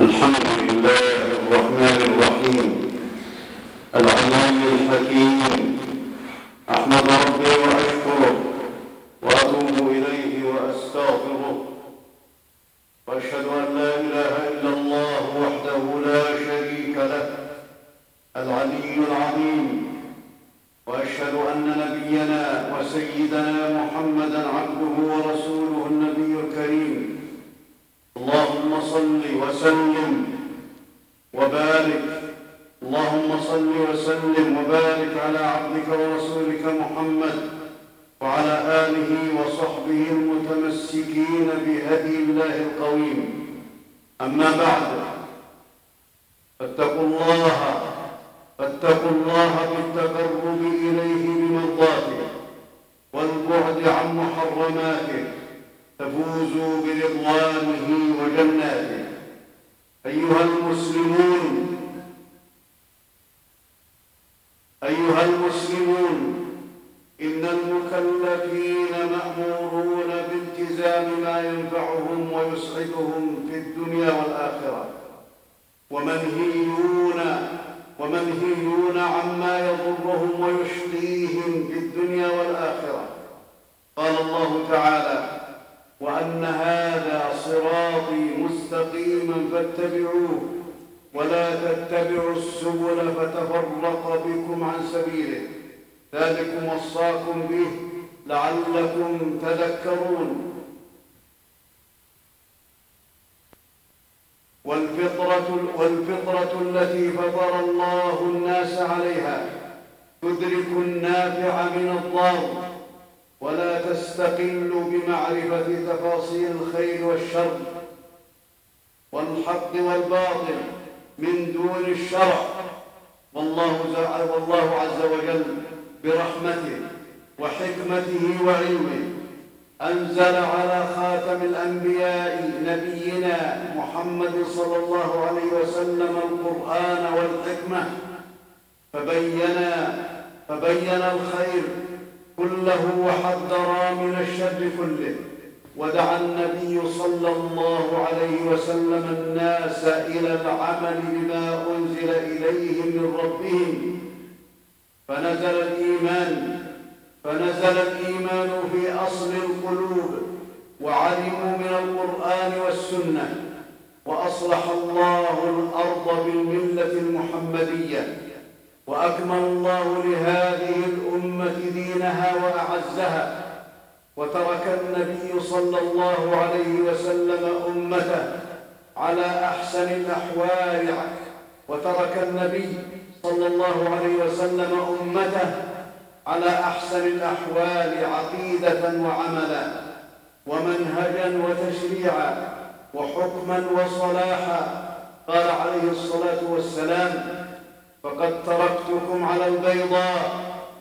الحمد لله الرحمن الرحيم العليم الحكيم أحمد ربي وأشكره وأتوب إليه وأستغفره وأشهد أن لا إله إلا الله وحده لا شريك له العلي العظيم وأشهد أن نبينا وسيدنا محمدا عبده ورسوله النبي الكريم اللهم صل وسلم وبارك اللهم صل وسلم وبارك على عبدك ورسولك محمد وعلى آله وصحبه المتمسكين بهدي الله القويم أما بعد فاتقوا الله فاتقوا الله بالتقرب إليه بمرضاته والبعد عن محرماته تفوزوا برضوانه وجناته. أيها المسلمون أيها المسلمون إن المكلفين مأمورون بالتزام ما ينفعهم ويسعدهم في الدنيا والآخرة ومنهيون ومنهيون عما يضرهم ويشقيهم في الدنيا والآخرة قال الله تعالى وأن هذا صراطي مستقيما فاتبعوه ولا تتبعوا السبل فتفرق بكم عن سبيله. ذلكم وصاكم به لعلكم تذكرون. والفطرة, والفطرة التي فطر الله الناس عليها تدرك النافع من الضار ولا تستقل بمعرفة تفاصيل الخير والشر والحق والباطل من دون الشرع. والله, والله عز وجل برحمته وحكمته وعلمه أنزل على خاتم الأنبياء نبينا محمد صلى الله عليه وسلم القرآن والحكمة فبين فبين الخير كله وحذر من الشر كله. ودعا النبي صلى الله عليه وسلم الناس إلى العمل بما أنزل إليهم من ربهم. فنزل الإيمان فنزل الإيمان في أصل القلوب وعلموا من القرآن والسنة وأصلح الله الأرض بالملة المحمدية وأكمل الله لهذه الأمة دينها وأعزها. وترك النبي صلى الله عليه وسلم أمته على أحسن الأحوال وترك النبي صلى الله عليه وسلم أمته على أحسن الأحوال عقيدة وعملا ومنهجا وتشريعا وحكما وصلاحا. قال عليه الصلاة والسلام فقد تركتكم على البيضاء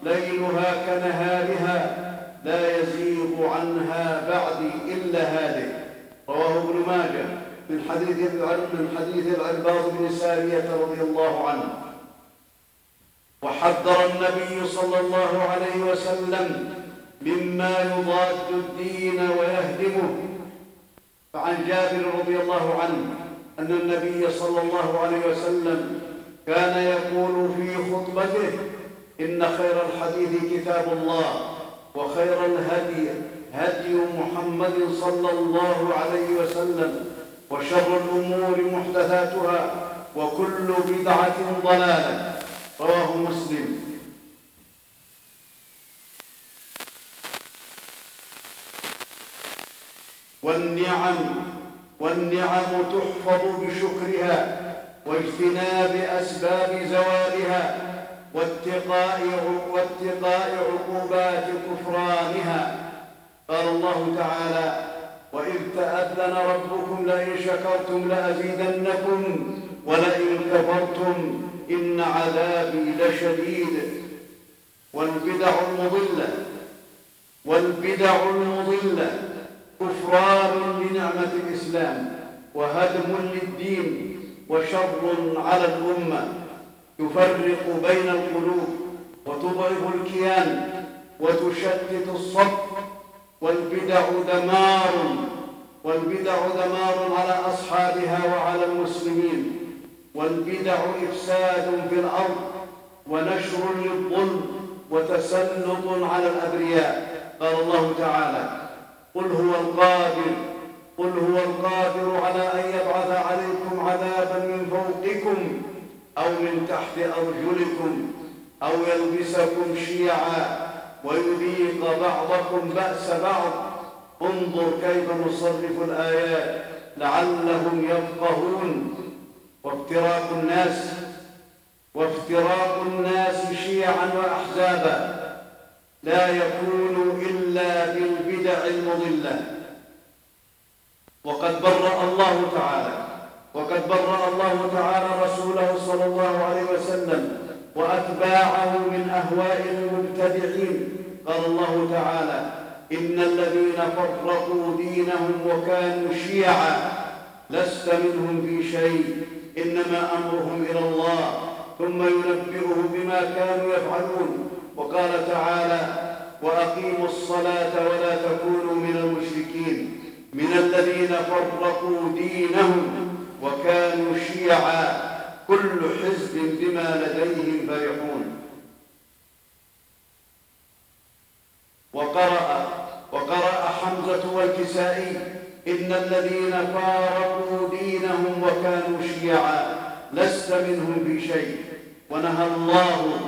ليلها كنهارها لا يزيغ عنها بعدي إلا هالك رواه ابن ماجه من حديث من حديث العباس بن سارية رضي الله عنه. وحذر النبي صلى الله عليه وسلم مما يضاد الدين ويهدمه. فعن جابر رضي الله عنه أن النبي صلى الله عليه وسلم كان يقول في خطبته إن خير الحديث كتاب الله. وخير الهدي هدي محمد صلى الله عليه وسلم وشر الأمور محدثاتها وكل بدعة ضلالة. رواه مسلم. والنعم والنعم تحفظ بشكرها واجتناب أسباب زوالها. واتقاء واتقاء عقوبات كفرانها. قال الله تعالى وإذ تأذن ربكم لئن شكرتم لأزيدنكم ولئن كفرتم إن عذابي لشديد. والبدع المضلة والبدع المضلة كفران لنعمة الإسلام وهدم للدين وشر على الأمة. يفرق بين القلوب وتضعف الكيان وتشتت الصف والبدع دمار والبدع دمار على أصحابها وعلى المسلمين والبدع إفساد في الأرض ونشر للظلم وتسلط على الأبرياء. قال الله تعالى قل هو القادر قل هو القادر على أن يبعث عليكم عذابا من فوقكم أو من تحت أرجلكم أو يلبسكم شيعا ويذيق بعضكم بأس بعض. انظر كيف نصرف الآيات لعلهم يفقهون. وافتراق الناس وافتراق الناس شيعا وأحزابا. لا يكون إلا بالبدع المضلة. وقد برأ الله تعالى وقد برأ الله تعالى رسوله صلى الله عليه وسلم وأتباعه من أهواء المبتدعين. قال الله تعالى إن الذين فرقوا دينهم وكانوا شيعا لست منهم في شيء. إنما أمرهم إلى الله ثم ينبئهم بما كانوا يفعلون. وقال تعالى وأقيموا الصلاة ولا تكونوا من المشركين. من الذين فرقوا دينهم وكانوا شيعا كل حزب بما لديهم فرحون وقرأ وقرأ حمزة والكسائي إن الذين فارقوا دينهم وكانوا شيعا لست منهم في شيء. ونهى الله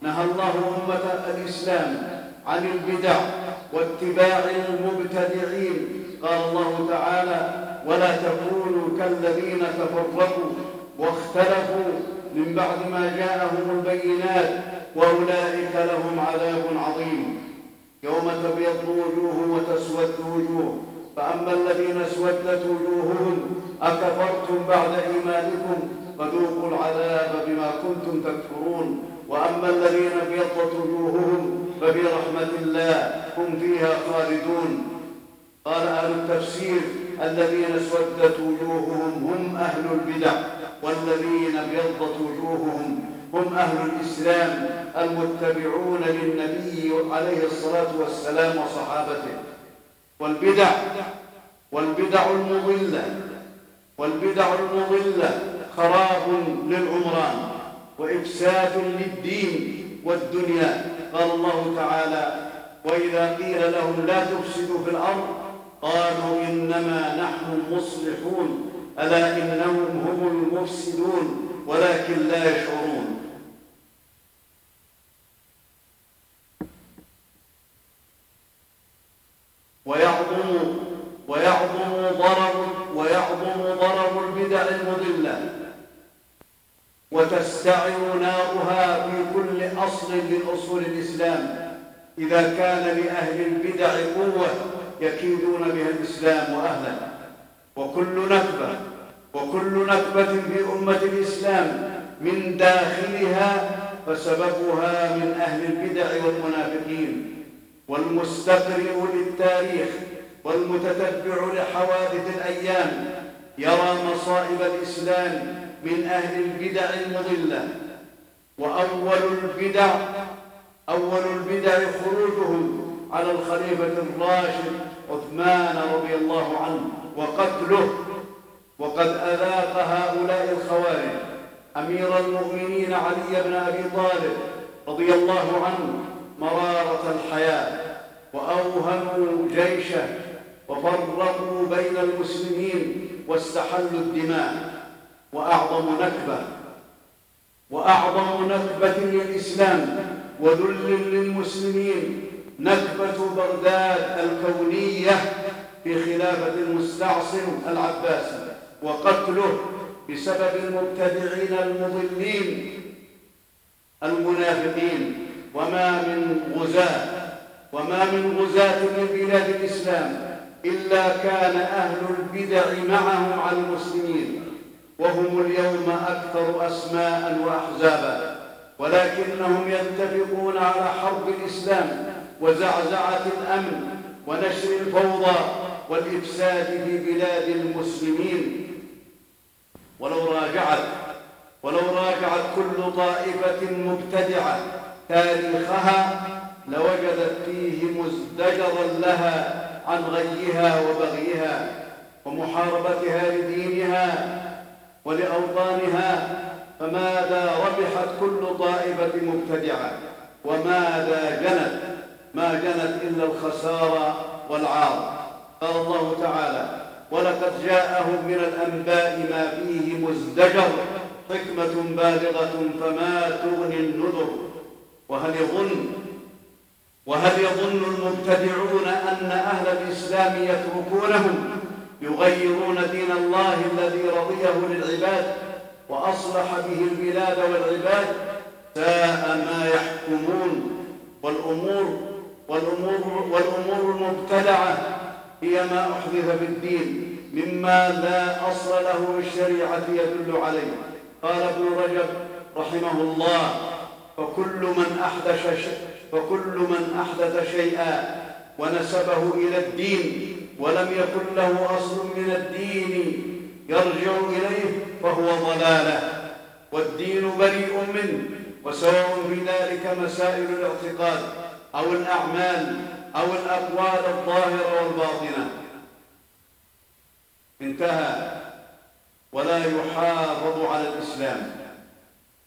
نهى الله أمة الإسلام عن البدع. واتباع المبتدعين. قال الله تعالى ولا تكونوا كالذين تفرقوا واختلفوا من بعد ما جاءهم البينات وأولئك لهم عذاب عظيم. يوم تبيض وجوه وتسود وجوه فأما الذين اسودت وجوههم أكفرتم بعد إيمانكم فذوقوا العذاب بما كنتم تكفرون. وأما الذين ابيضت وجوههم فبرحمة الله هم فيها خالدون. قال أهل التفسير الذين اسودت وجوههم هم أهل البدع والذين ابيضت وجوههم هم أهل الإسلام المتبعون للنبي عليه الصلاة والسلام وصحابته. والبدع والبدع المضلة والبدع المضلة خراب للعمران وإفساد للدين والدنيا. قال الله تعالى وإذا قيل لهم لا تفسدوا في الأرض قالوا إنما نحن مصلحون ألا إنهم هم المفسدون ولكن لا يشعرون. ويعظم ويعظم ضرر ويعظم ضرر البدع المضلة وتستعر نارها في كل أصل من أصول الإسلام. إذا كان لأهل البدع قوة يكيدون بها الإسلام وأهله وكل نكبة وكل نكبة في أمة الإسلام من داخلها فسببها من أهل البدع والمنافقين والمستقرئ للتاريخ والمتتبع لحوادث الأيام يرى مصائب الإسلام من أهل البدع المضلة. وأول البدع أول البدع خروجهم على الخليفة الراشد عثمان رضي الله عنه وقتله. وقد أذاق هؤلاء الخوارج أمير المؤمنين علي بن أبي طالب رضي الله عنه مرارة الحياة وأوهموا جيشه وفرقوا بين المسلمين واستحلوا الدماء وأعظم نكبة وأعظم نكبة للإسلام وذل للمسلمين نكبة بغداد الكونية في خلافة المستعصم العباسي وقتله بسبب المبتدعين المضلين المنافقين. وما من غزاة وما من غزاة من بلاد الإسلام إلا كان أهل البدع معهم على المسلمين وهم اليوم أكثر أسماء وأحزابا. ولكنهم يتفقون على حرب الإسلام وزعزعة الأمن ونشر الفوضى والإفساد في بلاد المسلمين. ولو راجعت ولو راجعت كل طائفة مبتدعة تاريخها لوجدت فيه مزدجرا لها عن غيها وبغيها ومحاربتها لدينها ولأوطانها فماذا ربحت كل طائفة مبتدعة؟ وماذا جنت؟ ما جنت إلا الخسارة والعار. قال الله تعالى ولقد جاءهم من الأنباء ما فيه مزدجر حكمة بالغة فما تغني النذر. وهل يظن وهل يظن المبتدعون أن أهل الإسلام يتركونهم يغيرون دين الله الذي رضيه للعباد؟ وأصلح به البلاد والعباد ساء ما يحكمون. والأمور والأمور والأمور المبتدعة هي ما أحدث بالدين مما لا أصل له بالشريعة يدل عليه. قال ابن رجب رحمه الله فكل من أحدث فكل من أحدث شيئا ونسبه إلى الدين ولم يكن له أصل من الدين يرجع إليه فهو ضلالة. والدين بريء منه وسواء في ذلك مسائل الاعتقاد أو الأعمال أو الأقوال الظاهرة والباطنة. انتهى. ولا يحافظ على الإسلام.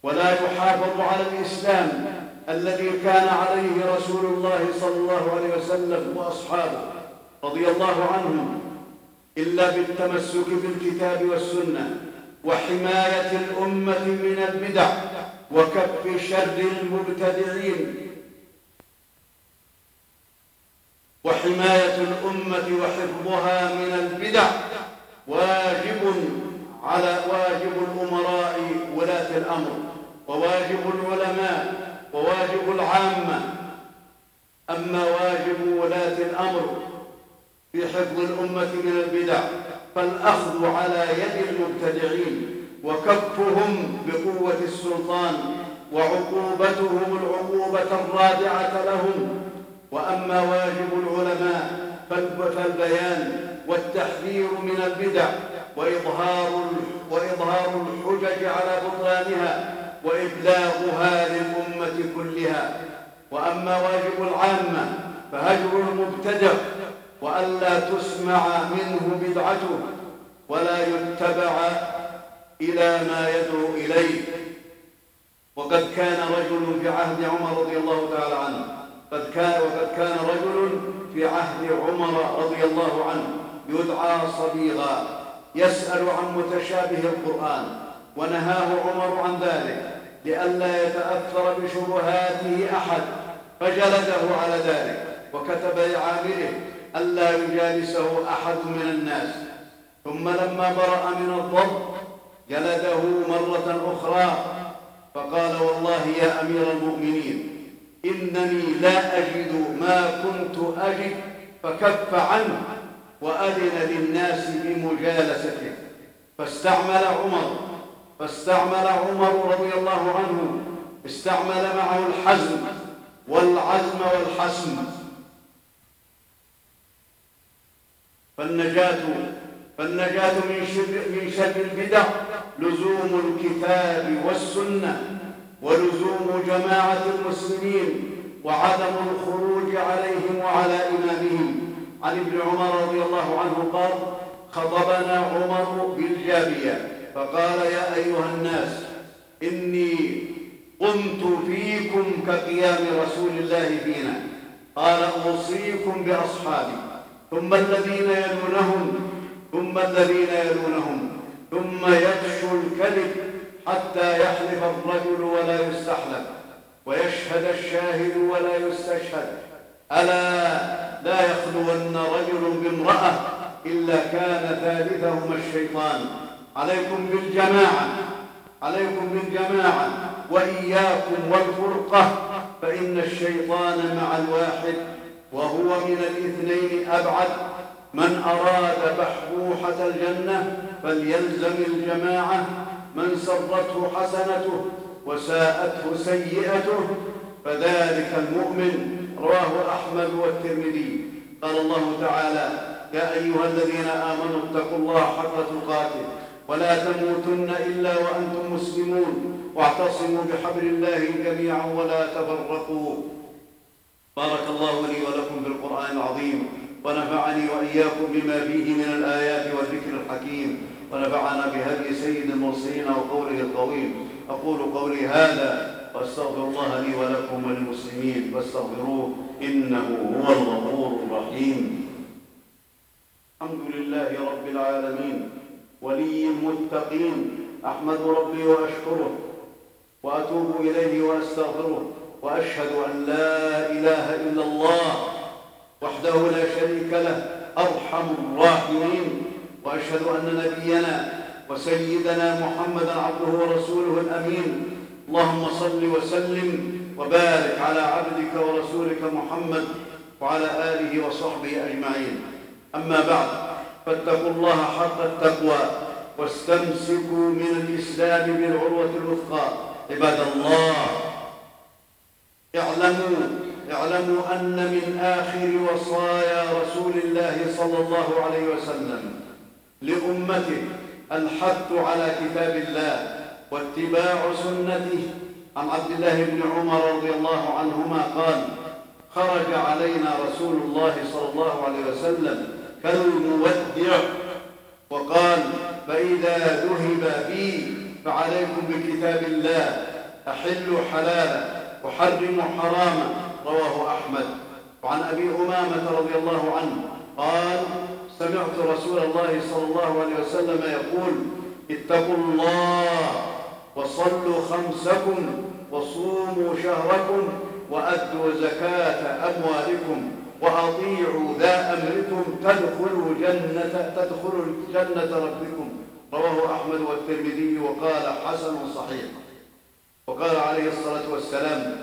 ولا يحافظ على الإسلام الذي كان عليه رسول الله صلى الله عليه وسلم وأصحابه رضي الله عنهم. إلا بالتمسك بالكتاب والسنة وحماية الأمة من البدع وكف شر المبتدعين. وحماية الأمة وحفظها من البدع واجب على واجب الأمراء ولاة الأمر وواجب العلماء وواجب العامة. أما واجب ولاة الأمر في حفظ الأمة من البدع فالأخذ على يد المبتدعين وكفهم بقوة السلطان وعقوبتهم العقوبة الرادعة لهم. وأما واجب العلماء فالبيان والتحذير من البدع وإظهار وإظهار الحجج على بطلانها وإبلاغها للأمة كلها. وأما واجب العامة فهجر المبتدع وألا تسمع منه بدعته ولا يتبع إلى ما يدعو إليه. وقد كان رجل في عهد عمر رضي الله تعالى عنه. قد كان وقد كان رجل في عهد عمر رضي الله عنه يدعى صبيغا يسأل عن متشابه القرآن ونهاه عمر عن ذلك لئلا يتأثر بشبهاته أحد فجلده على ذلك وكتب لعامله ألا يجالسه أحد من الناس. ثم لما برأ من الضر جلده مرة أخرى فقال والله يا أمير المؤمنين إنني لا أجد ما كنت أجد فكف عنه وأذن للناس بمجالسته. فاستعمل عمر فاستعمل عمر رضي الله عنه استعمل معه الحزم والعزم والحسم. فالنجاة فالنجاة من شر من شر البدع لزوم الكتاب والسنة ولزوم جماعة المسلمين وعدم الخروج عليهم وعلى إمامهم. عن ابن عمر رضي الله عنه قال خطبنا عمر بالجابية فقال يا أيها الناس إني قمت فيكم كقيام رسول الله فينا. قال أوصيكم بأصحابي. ثم الذين يلونهم ثم الذين يلونهم ثم يفشو الكذب حتى يحلف الرجل ولا يستحلف ويشهد الشاهد ولا يستشهد. ألا لا يخلون رجل بامرأة إلا كان ثالثهما الشيطان. عليكم بالجماعة عليكم بالجماعة وإياكم والفرقة فإن الشيطان مع الواحد. وهو من الاثنين أبعد. من أراد بحبوحة الجنة فليلزم الجماعة. من سرته حسنته وساءته سيئته فذلك المؤمن. رواه أحمد والترمذي. قال الله تعالى يا أيها الذين آمنوا اتقوا الله حق تقاته ولا تموتن إلا وأنتم مسلمون. واعتصموا بحبل الله جميعا ولا تفرقوا. بارك الله لي ولكم بالقرآن العظيم ونفعني وإياكم بما فيه من الآيات والذكر الحكيم ونفعنا بهدي سيد المرسلين وقوله القويم. أقول قولي هذا وأستغفر الله لي ولكم وللمسلمين فاستغفروه إنه هو الغفور الرحيم. الحمد لله رب العالمين ولي المتقين أحمد ربي وأشكره وأتوب إليه وأستغفره. وأشهد أن لا إله إلا الله وحده لا شريك له أرحم الراحمين وأشهد أن نبينا وسيدنا محمدا عبده ورسوله الأمين. اللهم صل وسلم وبارك على عبدك ورسولك محمد وعلى آله وصحبه أجمعين. أما بعد فاتقوا الله حق التقوى واستمسكوا من الإسلام بالعروة الوثقى. عباد الله اعلموا اعلموا أن من آخر وصايا رسول الله صلى الله عليه وسلم لأمته الحث على كتاب الله واتباع سنته. عن عبد الله بن عمر رضي الله عنهما قال خرج علينا رسول الله صلى الله عليه وسلم كالمودع وقال فإذا ذهب بي فعليكم بكتاب الله أحلوا حلالا وحرموا حراما رواه أحمد. وعن أبي أمامة رضي الله عنه قال سمعت رسول الله صلى الله عليه وسلم يقول اتقوا الله وصلوا خمسكم وصوموا شهركم وأدوا زكاة أموالكم وأطيعوا ذا أمركم تدخلوا جنة تدخلوا جنة ربكم. رواه أحمد والترمذي وقال حسن صحيح. وقال عليه الصلاة والسلام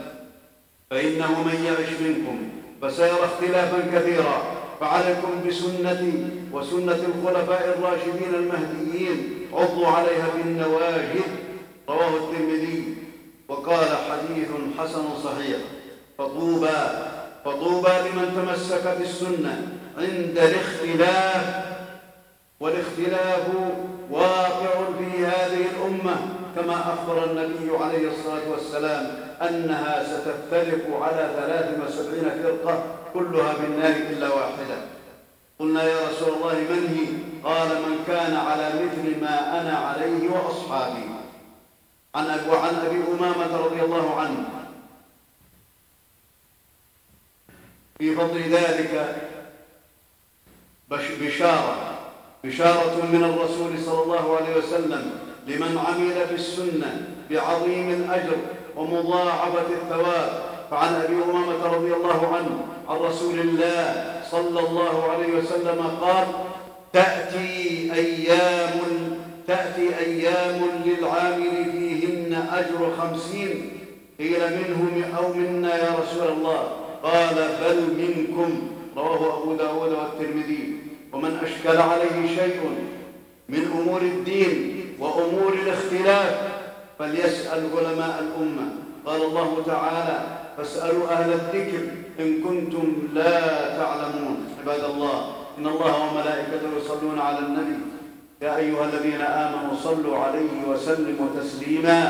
فإنه من يعش منكم فسيرى اختلافا كثيرا فعليكم بسنتي وسنة الخلفاء الراشدين المهديين عضوا عليها بالنواجذ رواه الترمذي. وقال حديث حسن صحيح. فطوبى فطوبى لمن تمسك بالسنة عند الاختلاف. والاختلاف واقع في هذه الأمة. كما أخبر النبي عليه الصلاة والسلام أنها ستفترق على ثلاث وسبعين فرقة كلها في النار إلا واحدة. قلنا يا رسول الله من هي؟ قال من كان على مثل ما أنا عليه وأصحابي. عن وعن أبي أمامة رضي الله عنه. في فضل ذلك بشارة بشارة من الرسول صلى الله عليه وسلم لمن عمل بالسنة بعظيم الأجر ومضاعفة الثواب. فعن أبي أمامة رضي الله عنه عن رسول الله صلى الله عليه وسلم قال تأتي أيام تأتي أيام للعامل فيهن أجر خمسين. قيل منهم أو منا يا رسول الله. قال بل منكم. رواه أبو داود والترمذي. ومن أشكل عليه شيء من أمور الدين وأمور الاختلاف فليسأل علماء الأمة. قال الله تعالى فاسألوا أهل الذكر إن كنتم لا تعلمون. عباد الله إن الله وملائكته يصلون على النبي. يا أيها الذين آمنوا صلوا عليه وسلموا تسليما.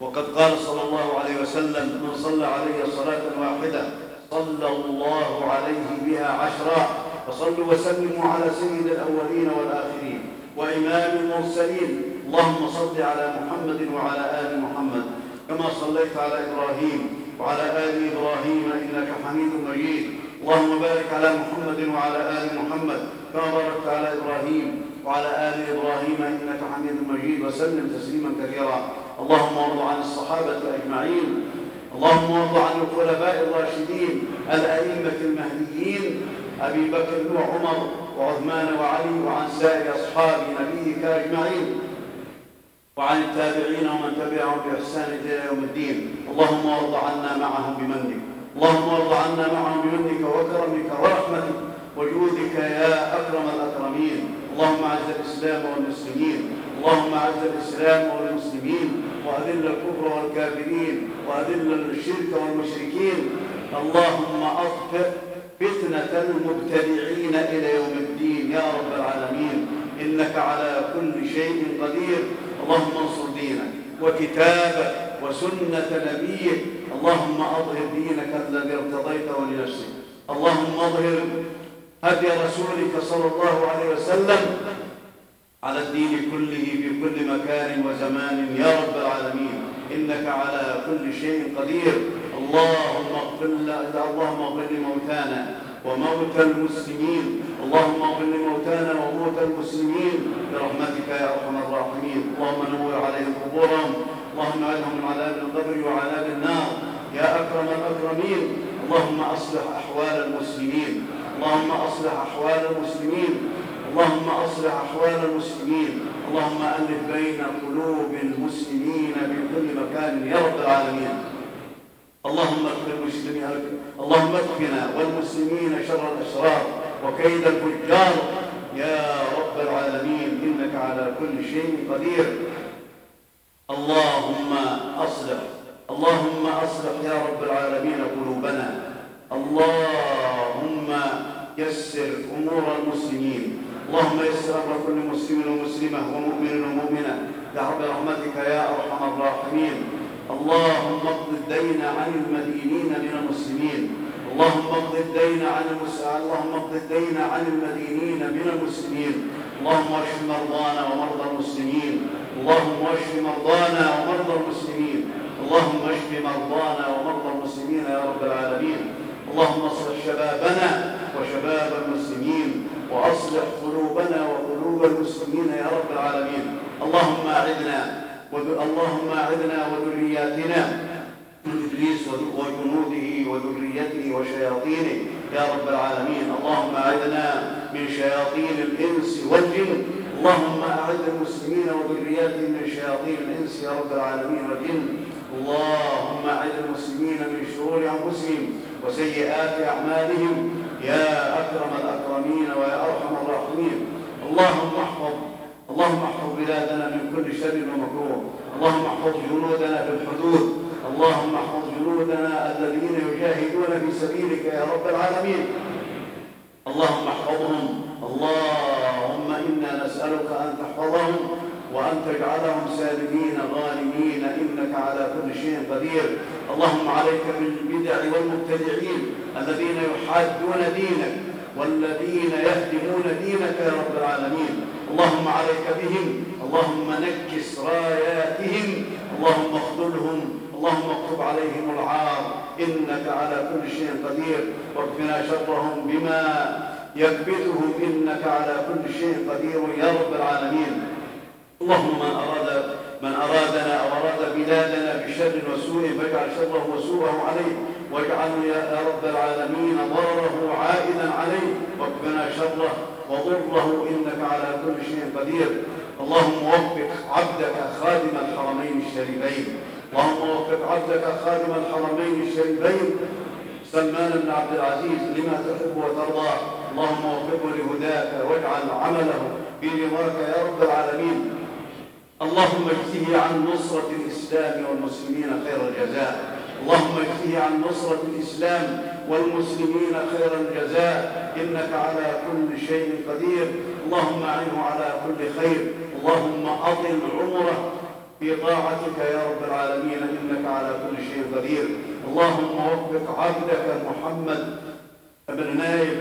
وقد قال صلى الله عليه وسلم من صلى عليه صلاة واحدة صلى الله عليه بها عشرا فصلوا وسلموا على سيد الأولين والآخرين. وإمام المرسلين. اللهم صل على محمد وعلى آل محمد كما صليت على إبراهيم وعلى آل إبراهيم إنك حميد مجيد. اللهم بارك على محمد وعلى آل محمد كما باركت على إبراهيم وعلى آل إبراهيم إنك حميد مجيد. وسلم تسليما كثيرا. اللهم وارض عن الصحابة أجمعين. اللهم وارض عن الخلفاء الراشدين الأئمة المهديين أبي بكر وعمر وعثمان وعلي وعن سائر أصحاب نبيك أجمعين وعن التابعين ومن تبعهم بإحسان إلى يوم الدين. اللهم وارض عنا معهم بمنك. اللهم وارض عنا معهم بمنك وكرمك ورحمتك وجودك يا أكرم الأكرمين. اللهم أعز الإسلام والمسلمين. اللهم أعز الإسلام والمسلمين. وأذل الكفر والكافرين. وأذل الشرك والمشركين. اللهم أطفئ فتنة المبتدعين إلى يوم الدين. يا رب العالمين إنك على كل شيء قدير. اللهم انصر دينك وكتابك وسنة نبيك. اللهم أظهر دينك الذي ارتضيته لنفسك اللهم أظهر هدي رسولك صلى الله عليه وسلم على الدين كله في كل مكان وزمان. يا رب العالمين إنك على كل شيء قدير. اللهم اغفر اللهم اغفر لموتانا وموتى المسلمين. اللهم اغفر لموتانا وموتى المسلمين. برحمتك يا أرحم الراحمين. اللهم نور عليهم قبورهم. اللهم اعذهم من عذاب القبر وعذاب النار. يا أكرم الأكرمين. اللهم أصلح أحوال المسلمين. اللهم أصلح أحوال المسلمين. اللهم أصلح أحوال المسلمين. اللهم ألف بين قلوب المسلمين في كل مكان يا رب العالمين. اللهم اغفر المسلمين اللهم اكفنا والمسلمين شر الاشرار وكيد الفجار. يا رب العالمين إنك على كل شيء قدير. اللهم أصلح اللهم أصلح يا رب العالمين قلوبنا. اللهم يسر أمور المسلمين. اللهم يسر أمر كل مسلم ومسلمة ومؤمن ومؤمنة. رب رحمتك يا أرحم الراحمين. اللهم اقض الدين عن المدينين من المسلمين. اللهم اقض الدين عن المسلمين اللهم اقض الدين عن المدينين من المسلمين. اللهم اشف مرضانا ومرضى المسلمين. اللهم اشف مرضانا ومرضى المسلمين. اللهم اشف مرضانا ومرضى المسلمين يا رب العالمين. اللهم اصلح شبابنا وشباب المسلمين واصلح قلوبنا وقلوب المسلمين يا رب العالمين اللهم اعدنا اللهم أعذنا وذرياتنا من إبليس وجنوده وذريته وشياطينه. يا رب العالمين اللهم أعذنا من شياطين الإنس والجن. اللهم أعذ المسلمين وذرياتهم من شياطين الإنس يا رب العالمين والجن. اللهم أعذ المسلمين من شرور أنفسهم وسيئات أعمالهم. يا أكرم الأكرمين ويا أرحم الراحمين. اللهم احفظ اللهم احفظ بلادنا من كل شر ومكروه. اللهم احفظ جنودنا في الحدود. اللهم احفظ جنودنا الذين يجاهدون في سبيلك يا رب العالمين. اللهم احفظهم. اللهم إنا نسألك أن تحفظهم وأن تجعلهم سالمين غانمين. إنك على كل شيء قدير. اللهم عليك بالبدع والمبتدعين الذين يحادون دينك والذين يهدمون دينك يا رب العالمين. اللهم عليك بهم اللهم نكس راياتهم اللهم اخذلهم اللهم اكتب عليهم العار إنك على كل شيء قدير. واكفنا شرهم بما يكبتهم إنك على كل شيء قدير يا رب العالمين. اللهم من أراد من أرادنا أو أراد بلادنا بشر وسوء فاجعل شره وسوءه عليه. واجعل يا رب العالمين ضرره عائدا عليه. واكفنا شره وضره إنك على كل شيء قدير. اللهم وفق عبدك خادم الحرمين الشريفين. اللهم وفق عبدك خادم الحرمين الشريفين. سلمان بن عبد العزيز لما تحب وترضى. اللهم وفقه لهداك واجعل عمله في رضاك يا رب العالمين. اللهم اجزه عن نصرة الإسلام والمسلمين خير الجزاء. اللهم اجزه عن نصرة الإسلام والمسلمين خير الجزاء. إنك على كل شيء قدير. اللهم أعنه على كل خير. اللهم أطل عمره. في طاعتك يا رب العالمين إنك على كل شيء قدير. اللهم وفق عبدك محمد بن نايف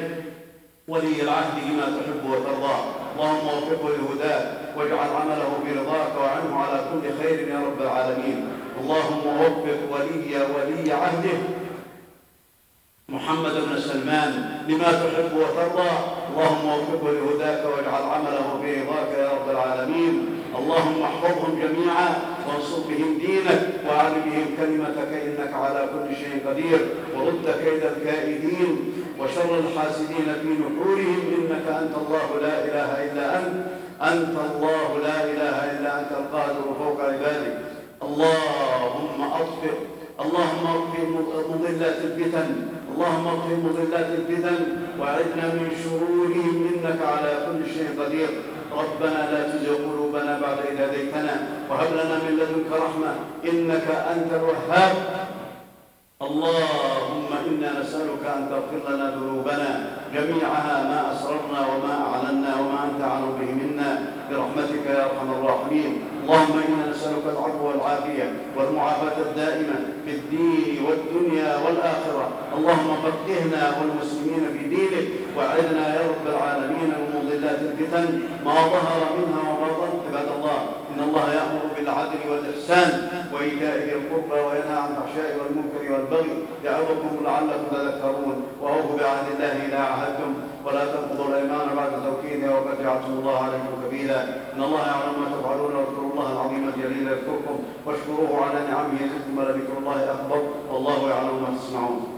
ولي العهد لما تحب وترضى. اللهم وفقه لهداك واجعل عمله برضاك وعنه على كل خير يا رب العالمين. اللهم وفق ولي ولي عهده. محمد بن سلمان لما تحب وترضى. اللهم وفقه لهداك واجعل عمله برضاك يا رب العالمين. اللهم احفظهم جميعا وانصر بهم دينك واعل بهم كلمتك إنك على كل شيء قدير. ورد كيد الكائدين وشر الحاسدين في نحورهم إنك أنت الله لا إله إلا أنت. أنت الله لا إله إلا أنت القادر فوق عبادك. اللهم اطفئ اللهم اطفئ مضلات الفتن. اللهم اطفئ مضلات الفتن واعذنا من شرورهم إنك على كل شيء قدير. ربنا لا تزغ قلوبنا بعد إذ هديتنا وهب لنا من لدنك رحمة إنك أنت الوهاب. اللهم إنا نسألك أن تغفر لنا ذنوبنا جميعها ما أسررنا وما أعلنا وما أنت أعلم به منا. برحمتك يا أرحم الراحمين. اللهم إنا نسألك العفو والعافية والمعافاة الدائمة في الدين والدنيا والآخرة. اللهم فقهنا والمسلمين في دينك واعذنا يا رب العالمين من مضلات الفتن ما ظهر منها وما بطن الله يأمر بالعدل والإحسان وإيتاء ذي القربى وينهى عن الفحشاء والمنكر والبغي يعظكم لعلكم تذكرون وأوفوا بعهد الله إذا عهدتم ولا تنقضوا الأيمان بعد توكيدها وقد جعلتم الله عليكم كبيرا. إن الله يعلم ما تفعلون واذكروا الله العظيم الجليل يذكركم واشكروه على نعمه يزدكم ولذكر الله أكبر. والله يعلم ما تصنعون